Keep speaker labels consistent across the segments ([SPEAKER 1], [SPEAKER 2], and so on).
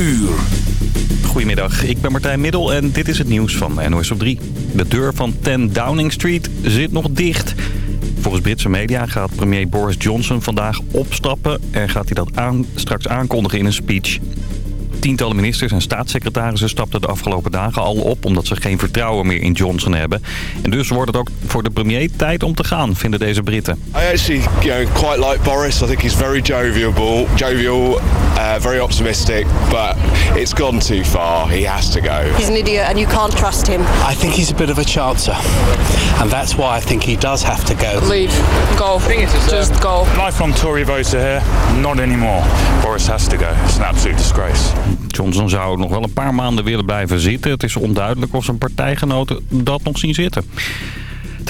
[SPEAKER 1] uur.
[SPEAKER 2] Goedemiddag, ik ben Martijn Middel en dit is het nieuws van NOS op 3. De deur van 10 Downing Street zit nog dicht. Volgens Britse media gaat premier Boris Johnson vandaag opstappen... en gaat hij dat aan, straks aankondigen in een speech. Tientallen ministers en staatssecretarissen stapten de afgelopen dagen al op... omdat ze geen vertrouwen meer in Johnson hebben. En dus wordt het ook voor de premier tijd om te gaan, vinden deze Britten.
[SPEAKER 3] I actually you know, quite like Boris. I think he's very jovial, jovial uh, very optimistic, but it's gone too far. He has to go.
[SPEAKER 4] He's an idiot and you can't trust him.
[SPEAKER 5] I think he's a bit of a chancer. And that's why I think he does have to go.
[SPEAKER 4] Leave. Go. Just go.
[SPEAKER 6] Lifelong Tory voter here, not anymore. Boris has to go. It's an absolute disgrace.
[SPEAKER 2] Johnson zou nog wel een paar maanden willen blijven zitten. Het is onduidelijk of zijn partijgenoten dat nog zien zitten.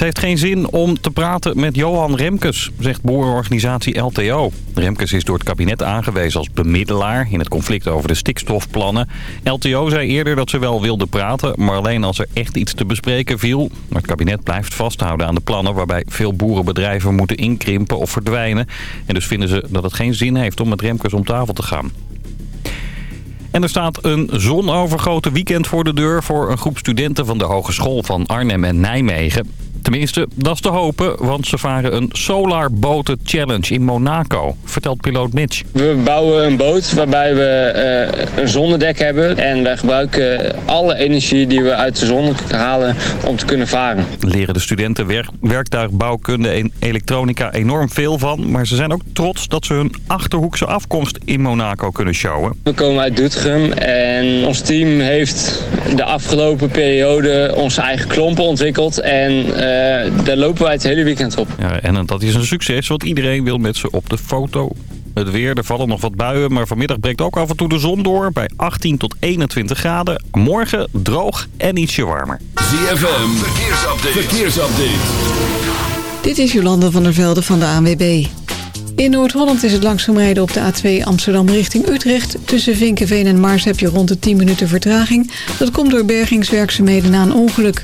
[SPEAKER 2] Heeft geen zin om te praten met Johan Remkes, zegt boerenorganisatie LTO. Remkes is door het kabinet aangewezen als bemiddelaar in het conflict over de stikstofplannen. LTO zei eerder dat ze wel wilde praten, maar alleen als er echt iets te bespreken viel. Maar het kabinet blijft vasthouden aan de plannen waarbij veel boerenbedrijven moeten inkrimpen of verdwijnen. En dus vinden ze dat het geen zin heeft om met Remkes om tafel te gaan. En er staat een zonovergoten weekend voor de deur voor een groep studenten van de Hogeschool van Arnhem en Nijmegen. Tenminste, dat is te hopen, want ze varen een Solar Boten Challenge in Monaco, vertelt piloot Mitch.
[SPEAKER 7] We bouwen een boot waarbij we eh, een zonnedek hebben en wij gebruiken alle energie die we uit de zon halen om te kunnen varen.
[SPEAKER 2] Leren de studenten wer werktuigbouwkunde en elektronica enorm veel van, maar ze zijn ook trots dat ze hun Achterhoekse afkomst in Monaco kunnen showen.
[SPEAKER 7] We komen uit Doetinchem en ons team heeft de afgelopen periode onze eigen klompen ontwikkeld en uh, daar lopen wij het hele weekend op.
[SPEAKER 2] Ja, en dat is een succes, want iedereen wil met ze op de foto. Het weer, er vallen nog wat buien, maar vanmiddag breekt ook af en toe de zon door bij 18 tot 21 graden. Morgen droog en ietsje warmer.
[SPEAKER 1] ZFM, verkeersupdate. verkeersupdate.
[SPEAKER 8] Dit is Jolanda van der Velde van de ANWB. In Noord-Holland is het langzaam rijden op de A2 Amsterdam richting Utrecht. Tussen Vinkenveen en Mars heb je rond de 10 minuten vertraging. Dat komt door bergingswerkzaamheden na een ongeluk.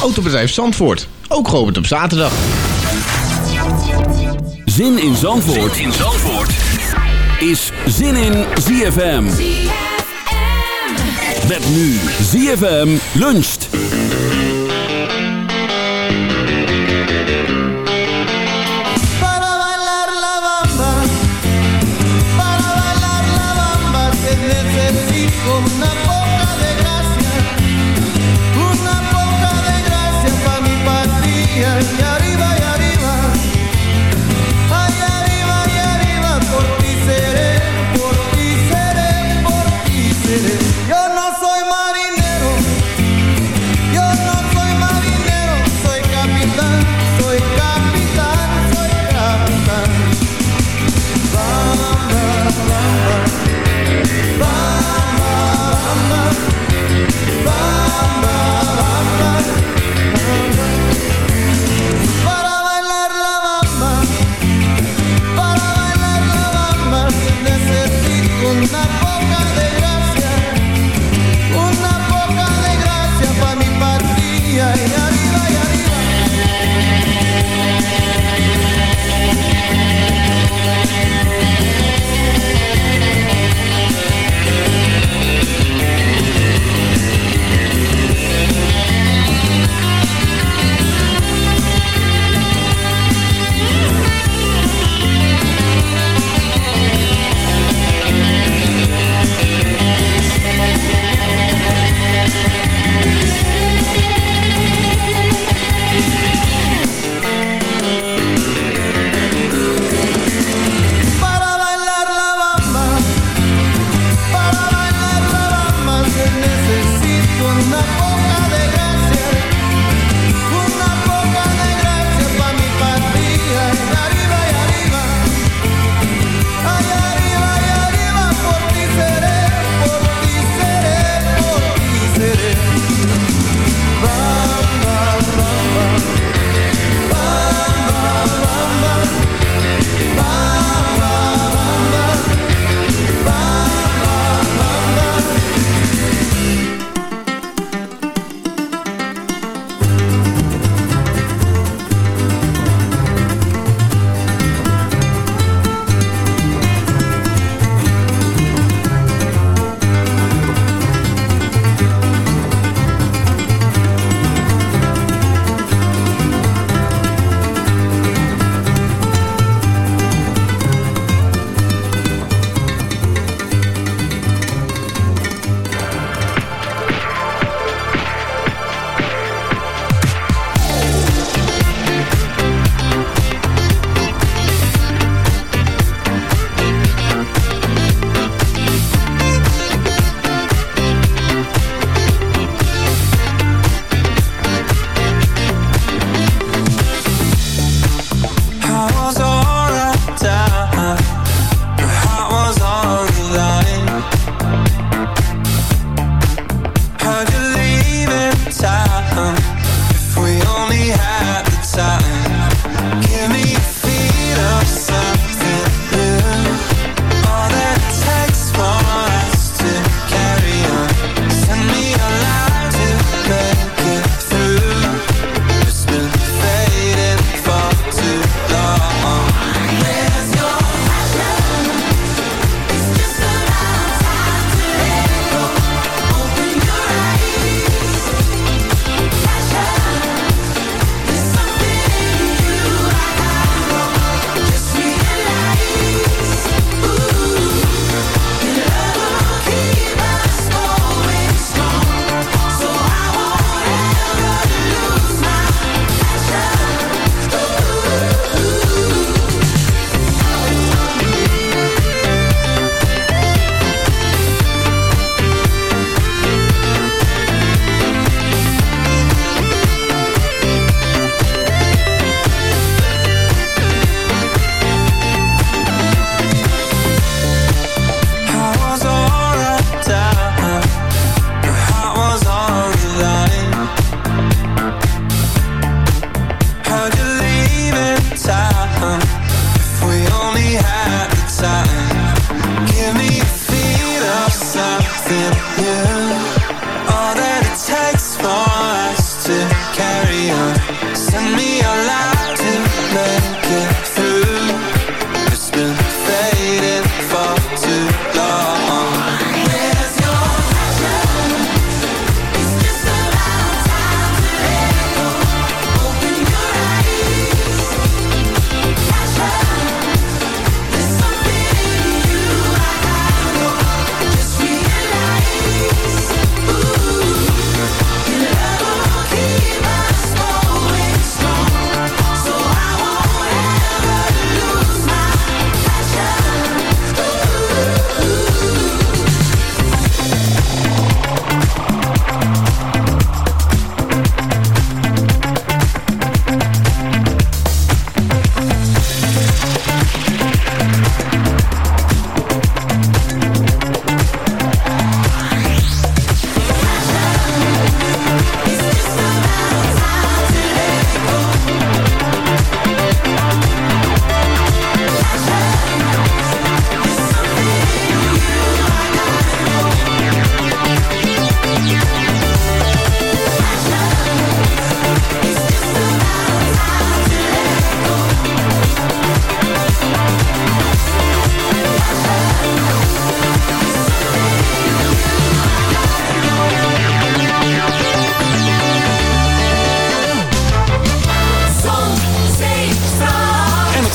[SPEAKER 9] Autobedrijf Zandvoort, ook geopend op zaterdag.
[SPEAKER 1] Zin in Zandvoort, zin in Zandvoort. is Zin in ZFM. Met nu ZFM luncht.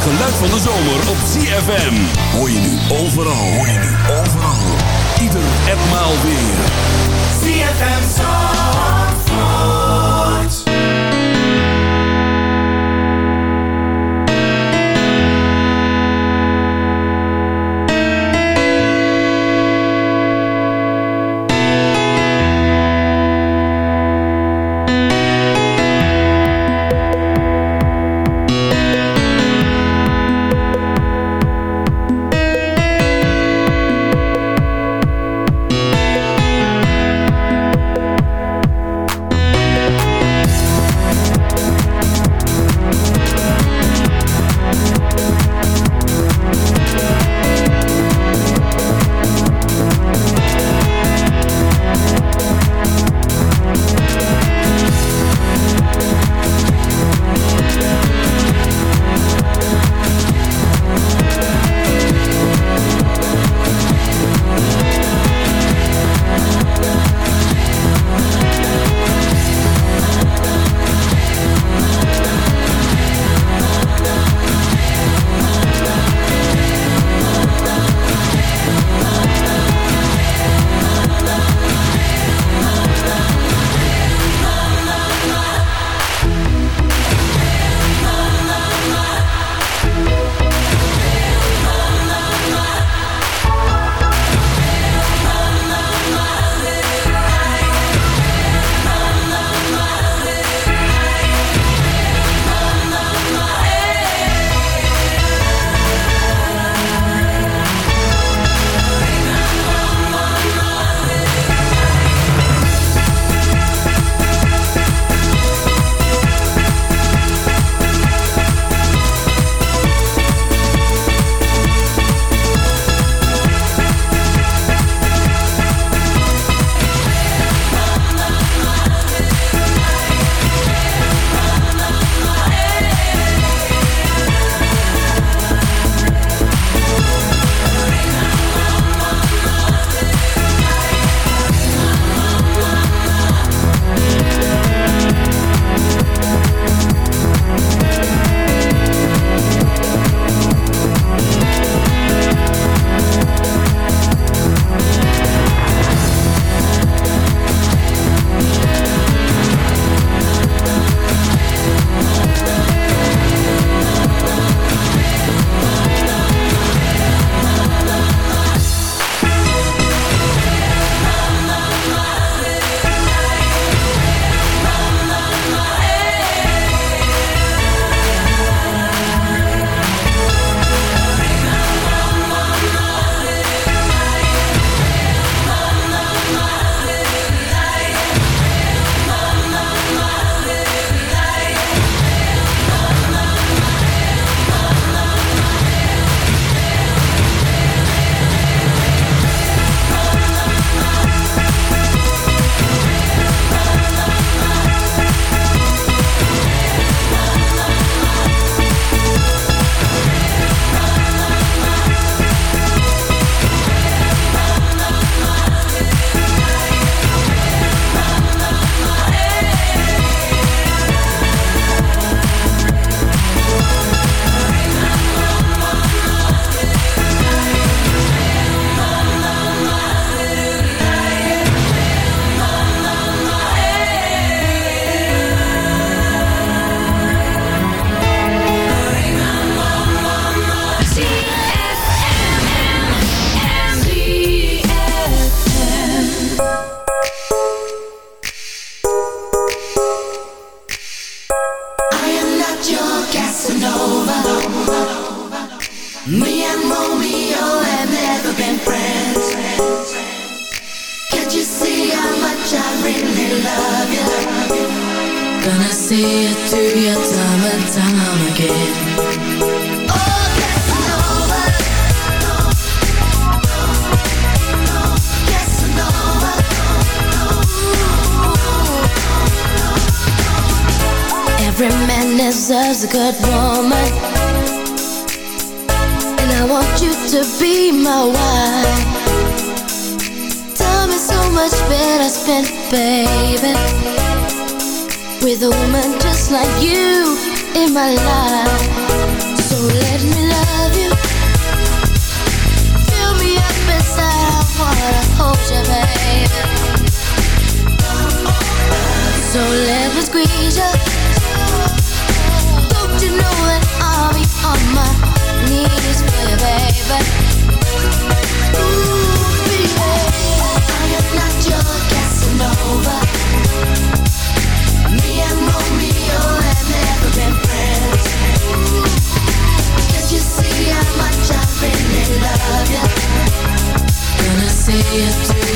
[SPEAKER 10] geluid van de zomer op CFM. Hoor je nu overal, hoor je nu overal. Ieder enmaal weer.
[SPEAKER 11] ZFM
[SPEAKER 12] zomer.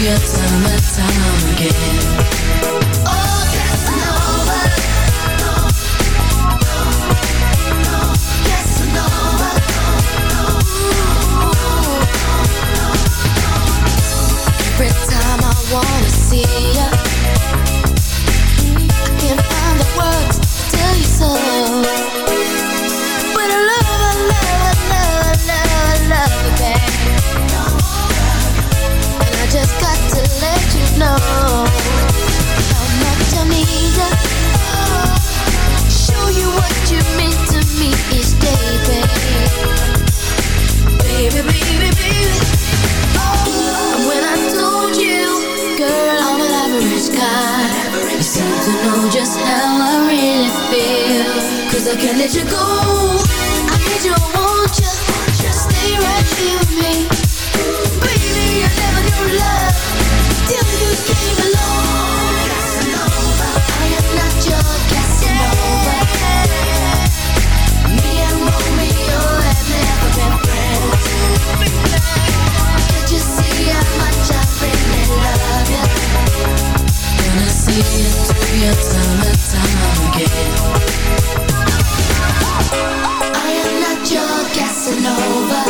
[SPEAKER 12] time summertime again. Oh. to know just how I really feel. Cause I can't let you go. I need you, I want you. Just stay right here with me. Baby, I never knew love Till you came along. Casanova I am not your Casanova. Me and Romeo have never been friends. Can't you see how much I really love you When I see you again I am not your Casanova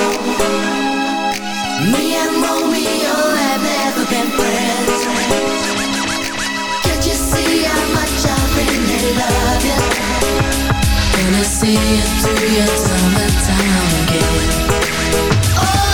[SPEAKER 12] Me and Romeo have never been friends Can't you see how much I really love you? Gonna see you through your time and time again oh.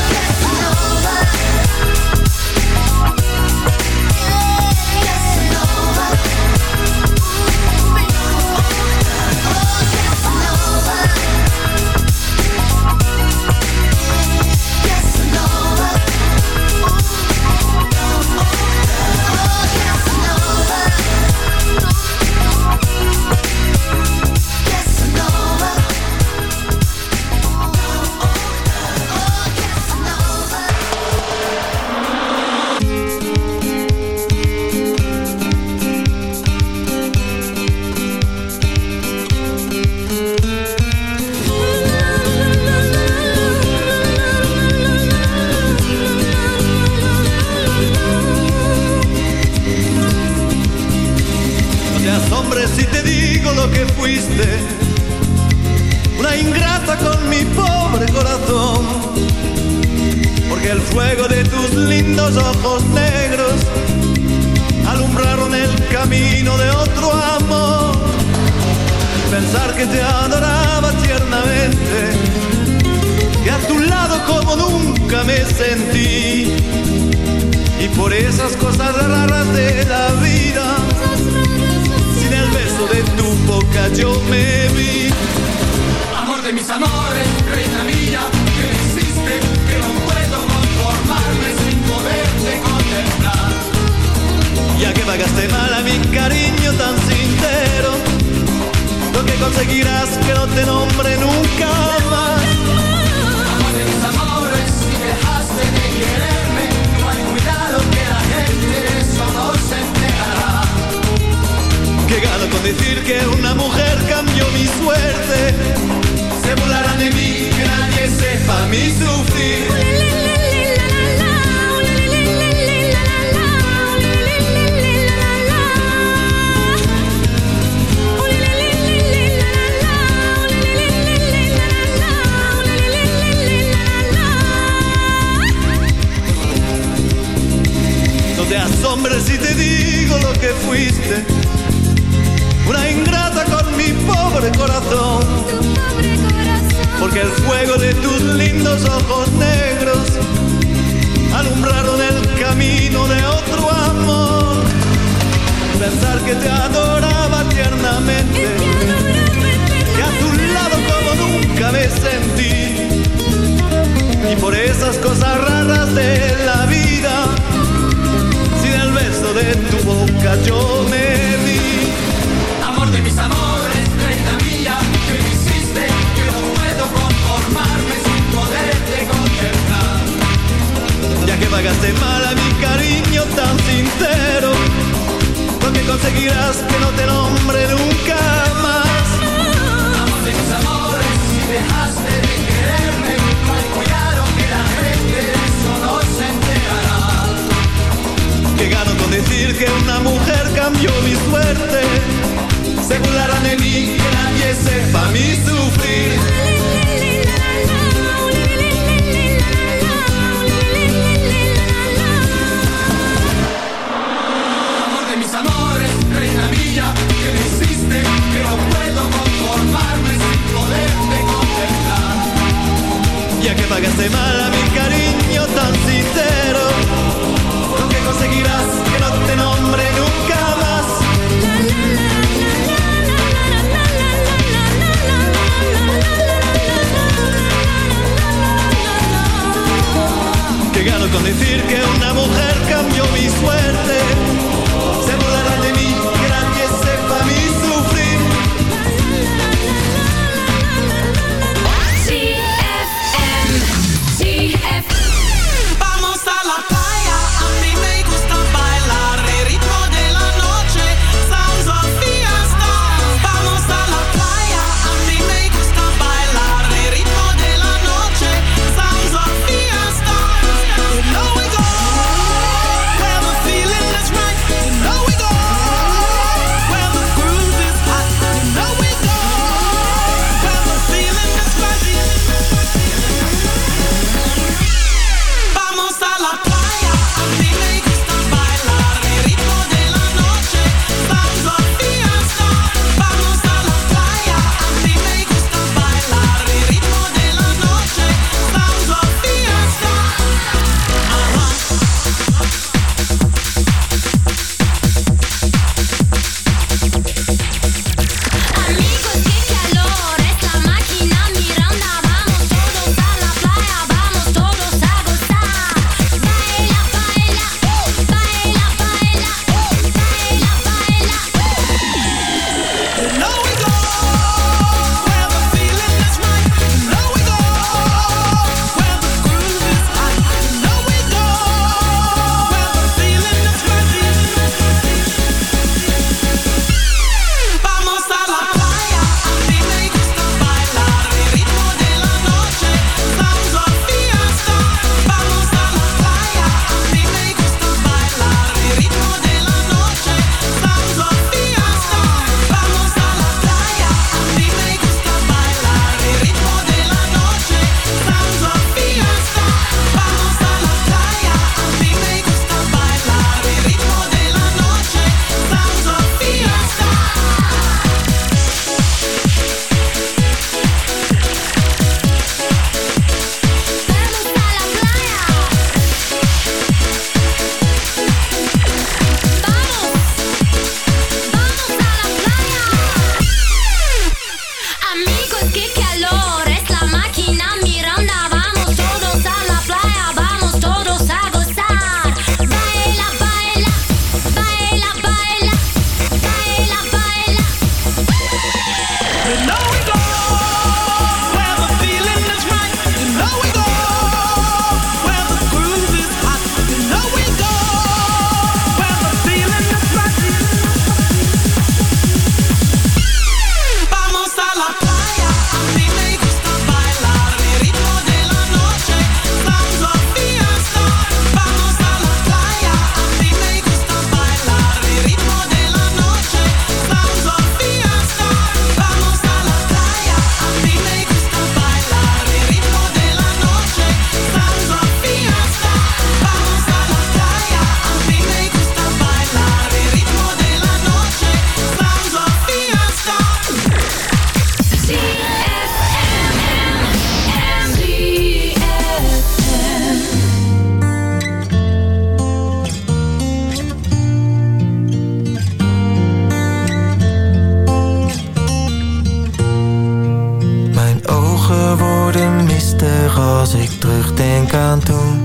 [SPEAKER 13] als ik terugdenk aan toen.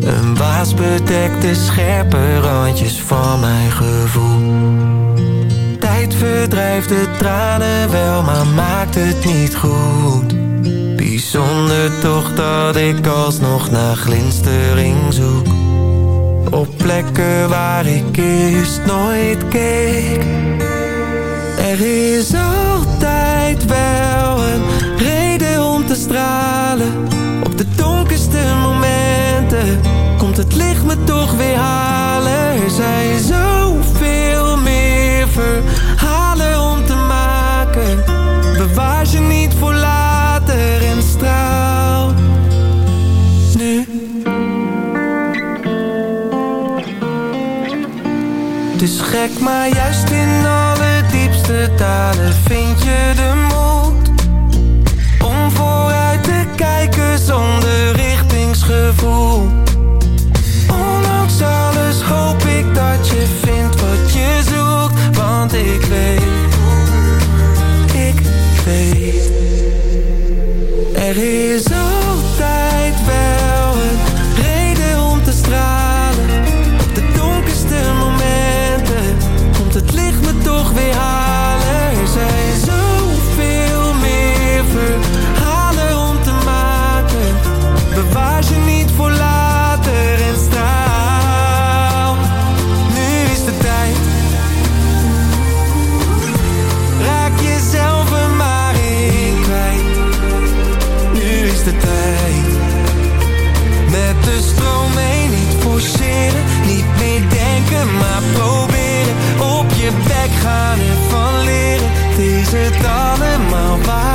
[SPEAKER 13] Een waas bedekte
[SPEAKER 14] scherpe randjes van mijn gevoel. Tijd verdrijft de tranen wel, maar maakt het niet goed. Bijzonder toch dat ik alsnog naar glinstering zoek. Op plekken waar ik eerst nooit keek. Er is altijd wel een reden om te stralen. me toch weer halen. zij zijn zoveel meer verhalen om te maken. Bewaar ze niet voor later en straal nu. Dus gek, maar juist in alle diepste talen vind je de moed. want ik weet, ik weet, er is gaan ervan leren. Het is het allemaal waar.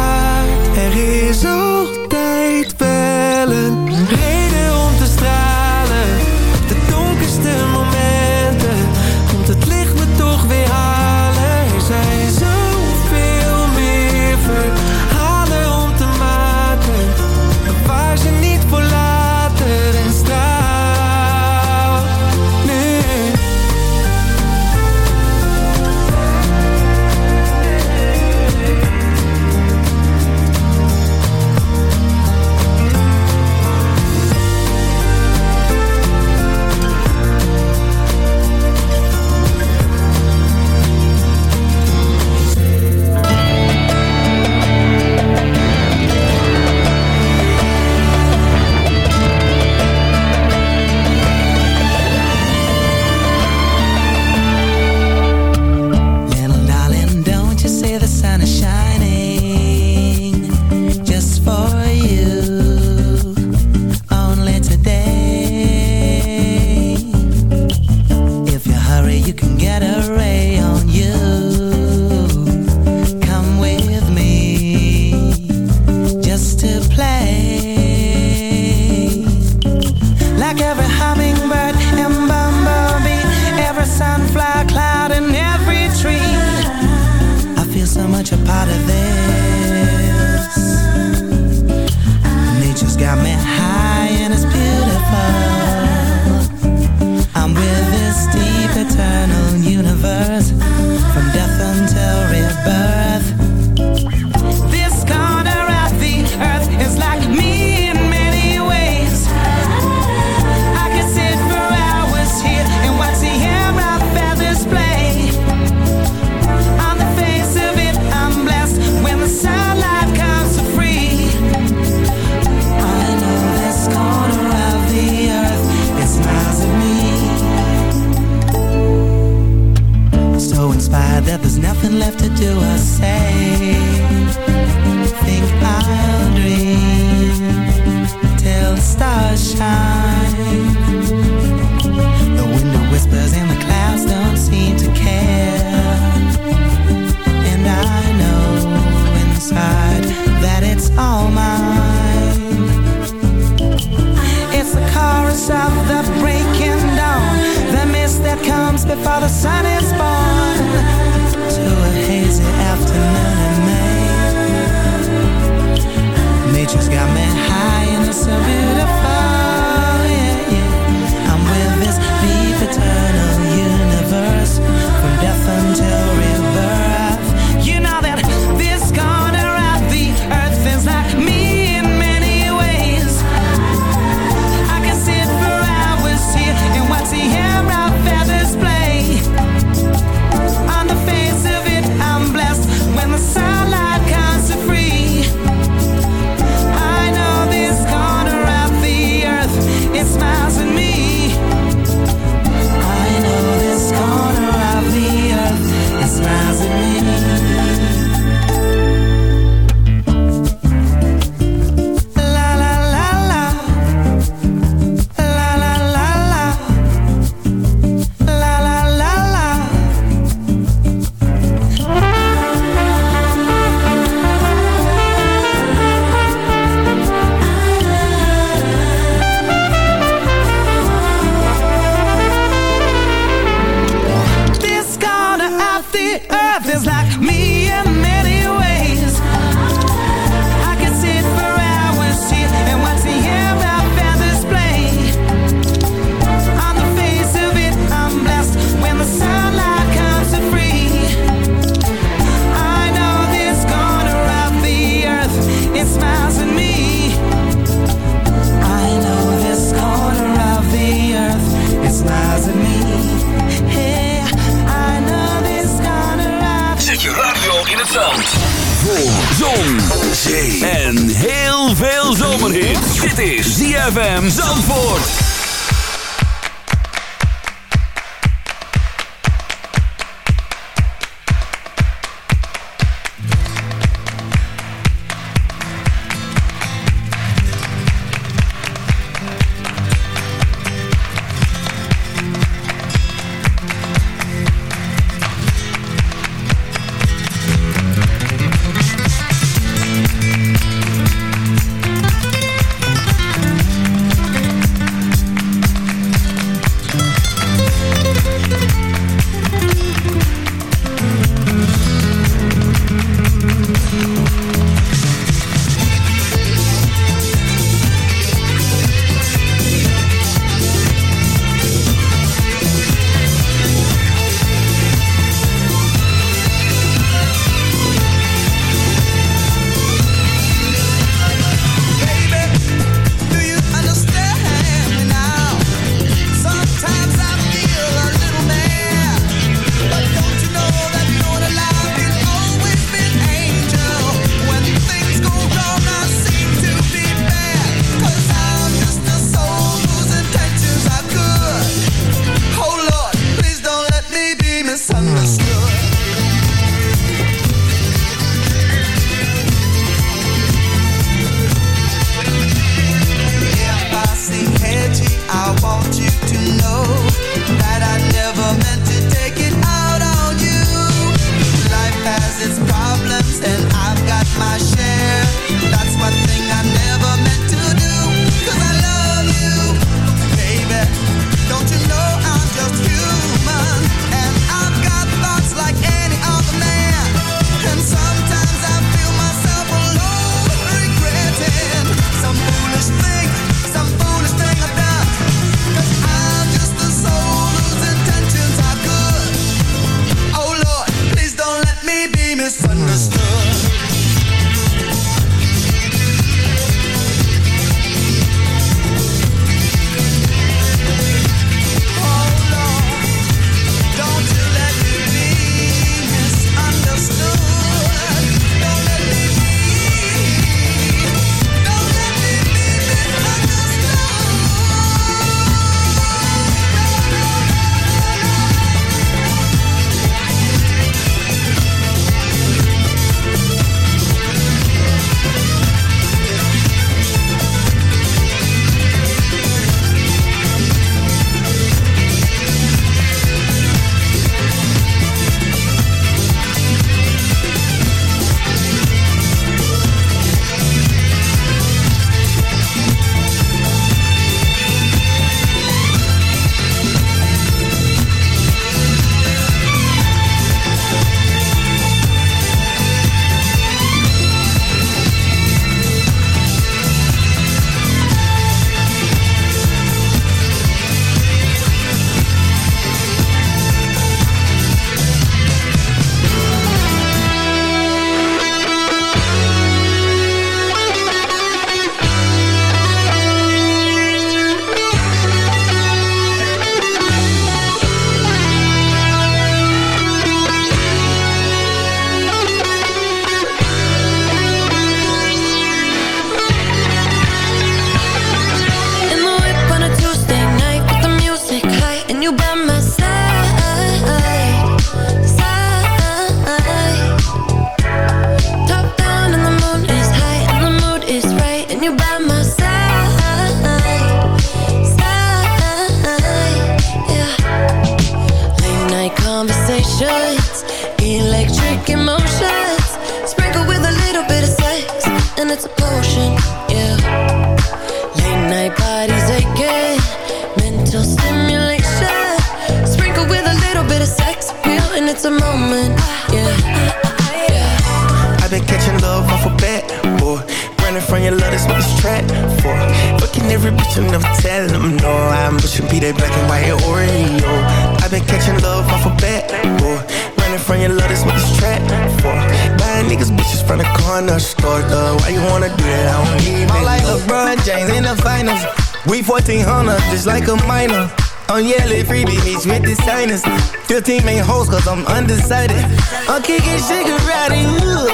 [SPEAKER 1] LeBron James in the finals. We 1400, just like a minor. I'm yelling free bitch with the signers. 15 main hoes, cause I'm undecided. I'm kicking shit karate, ooh.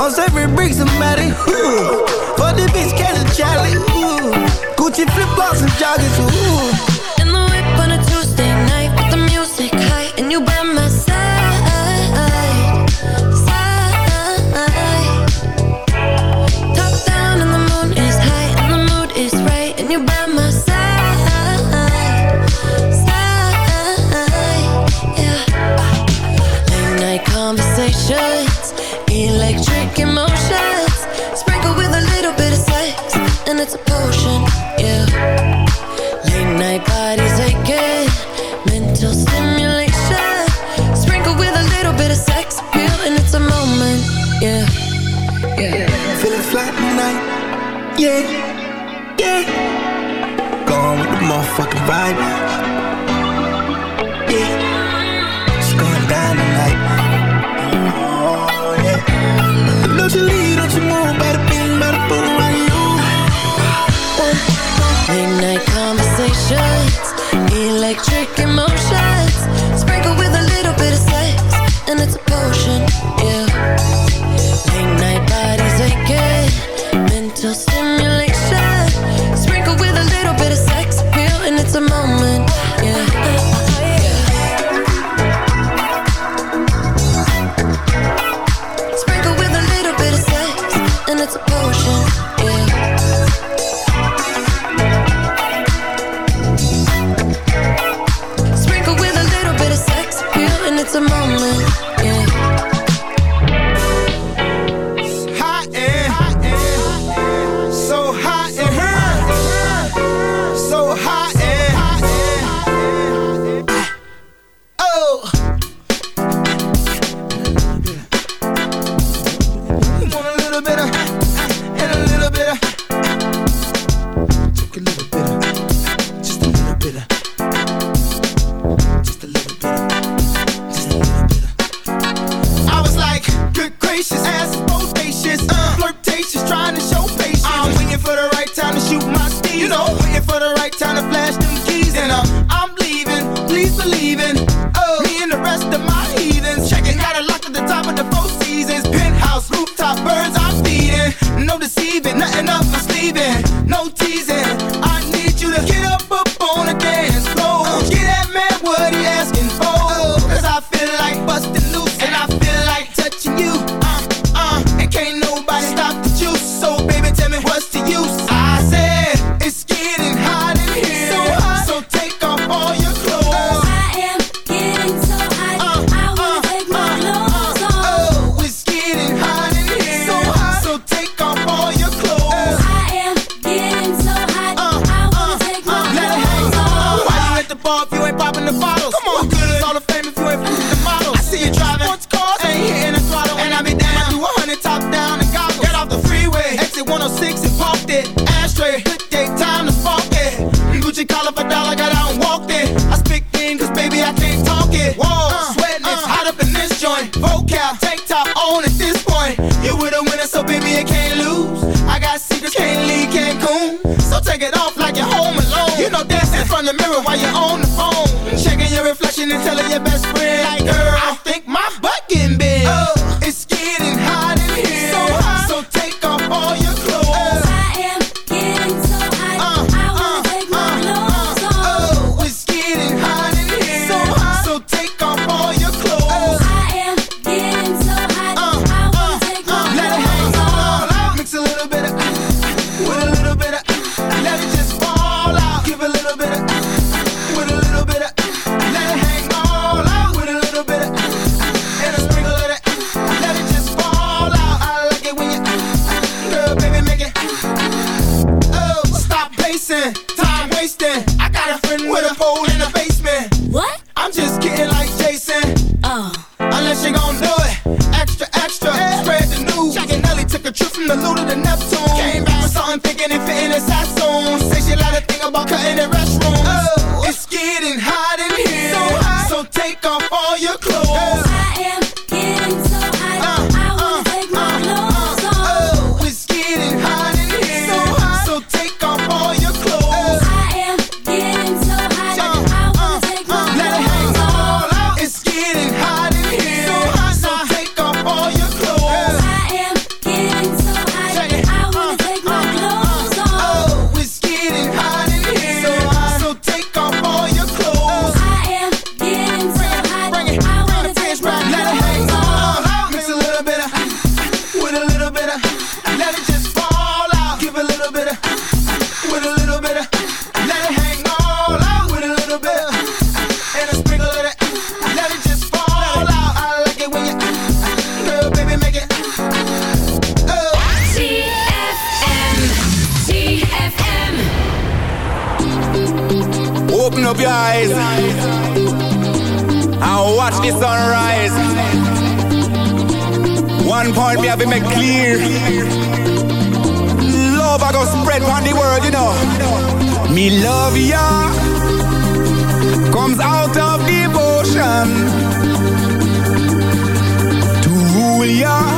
[SPEAKER 15] I'm serving bricks, somebody, ooh. For the bitch, catch a Charlie, ooh. Gucci flip flops and joggers, ooh.
[SPEAKER 13] Right.
[SPEAKER 15] the
[SPEAKER 13] moment.
[SPEAKER 15] So take it off like you're home alone. You know, dance in front of the mirror while you're on the phone. Checking your reflection and telling your best friend
[SPEAKER 16] watch the sunrise. One point me have been made clear. Love I go spread on the world, you know. Me love ya comes out of devotion to rule ya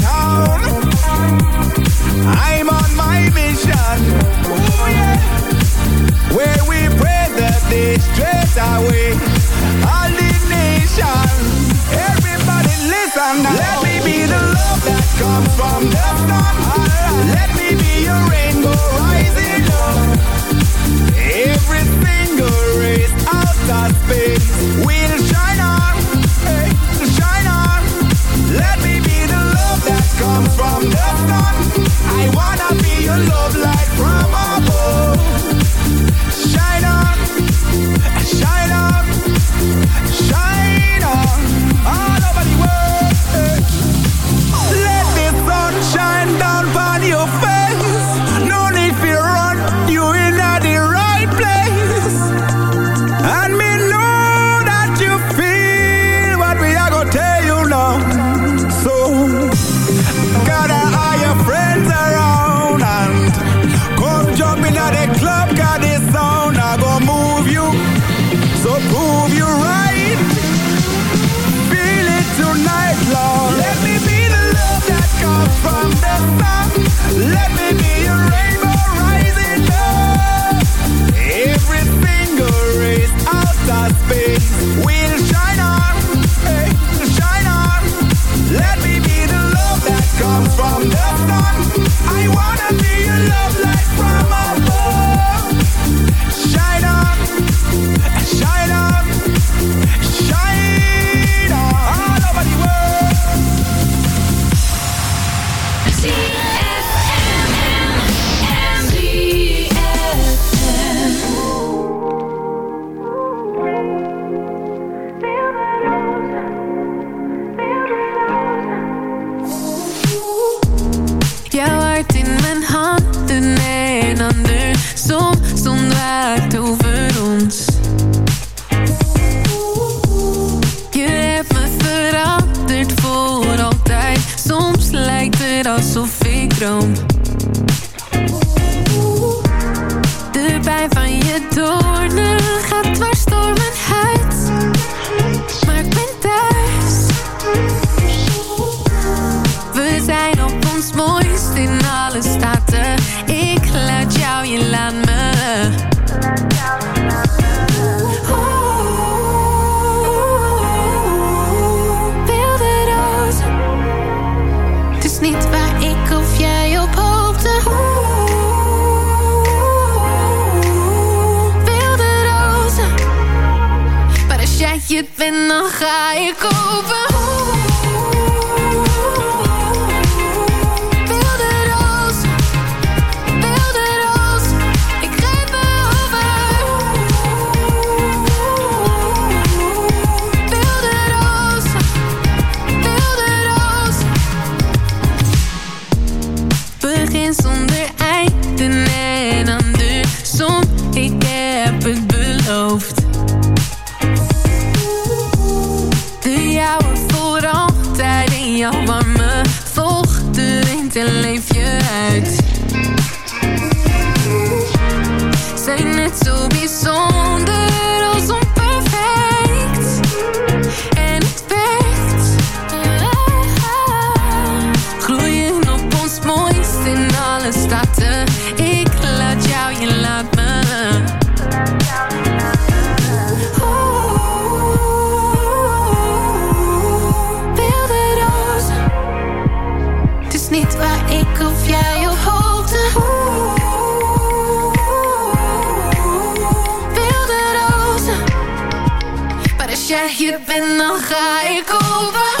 [SPEAKER 17] our way Jij
[SPEAKER 18] hier bent, dan ga ik over.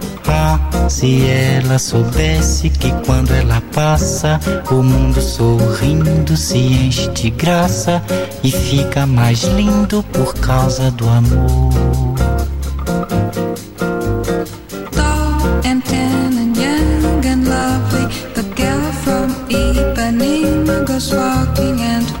[SPEAKER 19] Se ela soubesse que quando ela passa, o mundo sorrindo se enche de graça e fica mais lindo por causa do amor.
[SPEAKER 18] Tall and and young and lovely. The girl from Ipanema goes walking, and